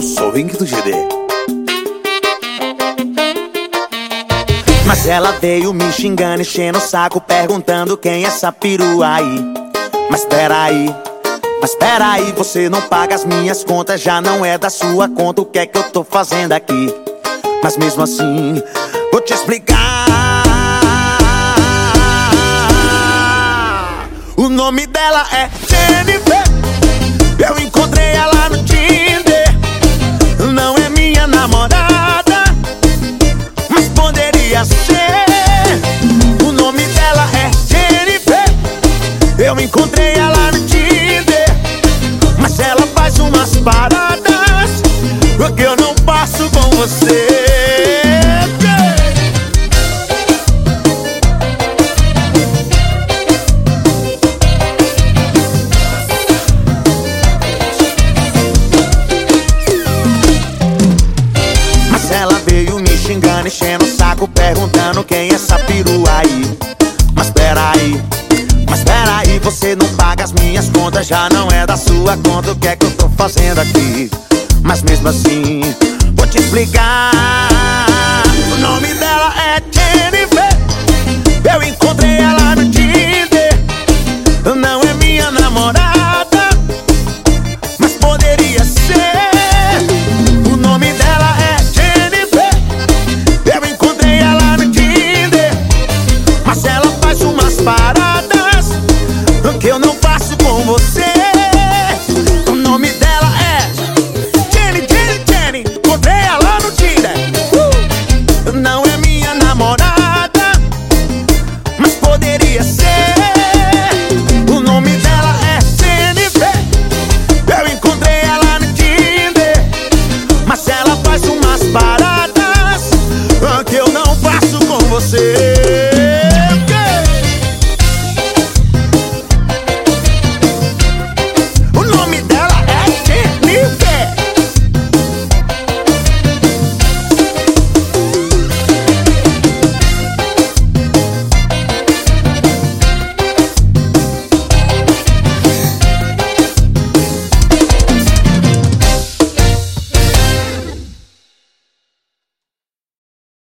link do GD. Mas ela veio me xingando, enchendo o saco, perguntando quem é essa perua aí. Mas peraí, mas peraí, você não paga as minhas contas, já não é da sua conta, o que é que eu tô fazendo aqui? Mas mesmo assim, vou te explicar. O nome dela é Jennifer. Eu encontrei ela no ser. O nome dela é Jennifer. Eu encontrei ela no fico perguntando quem é essa perua aí. Mas peraí, mas peraí Você não paga as minhas contas, já não é da sua conta O que é que eu tô fazendo aqui? Mas mesmo assim, vou te explicar. O nome dela é Jennifer. queria ser